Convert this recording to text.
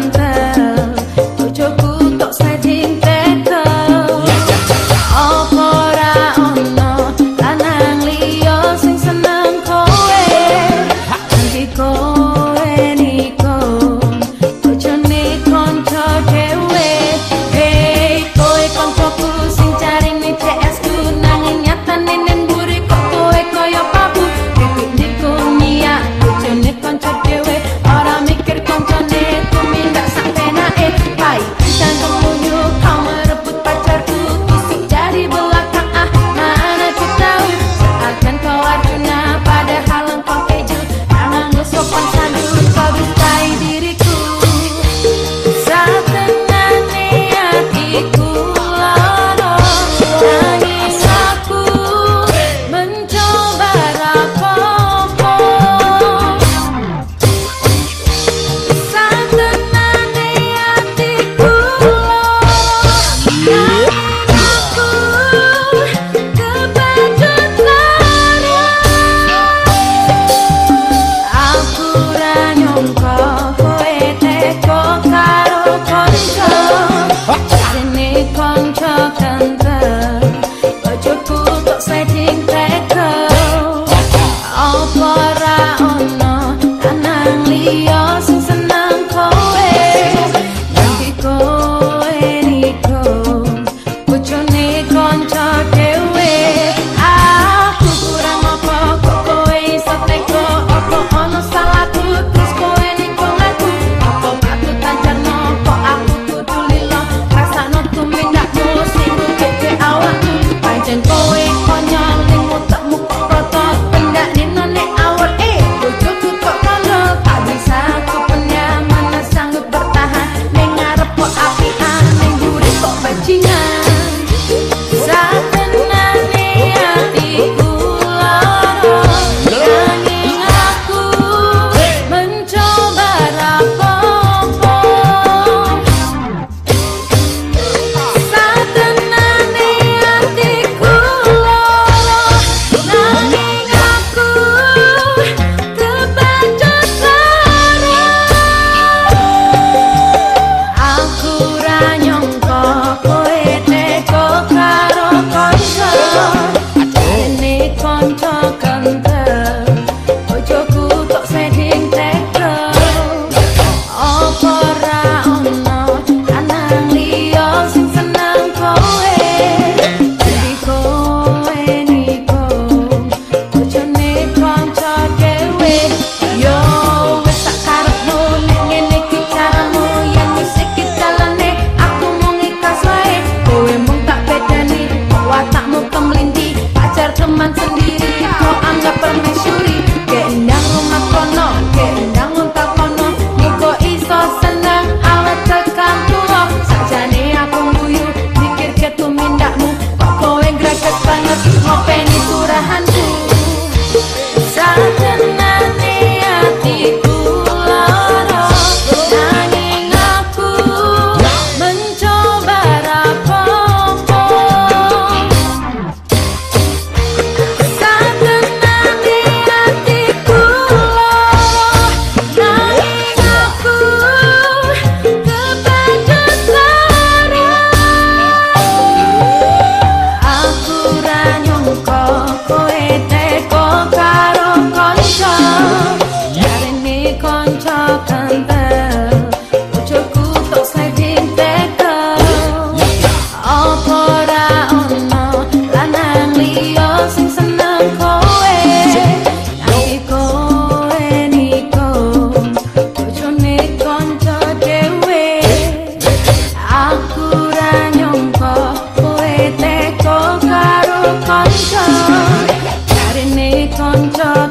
sometimes. pacar teman sendiri Marinate on top.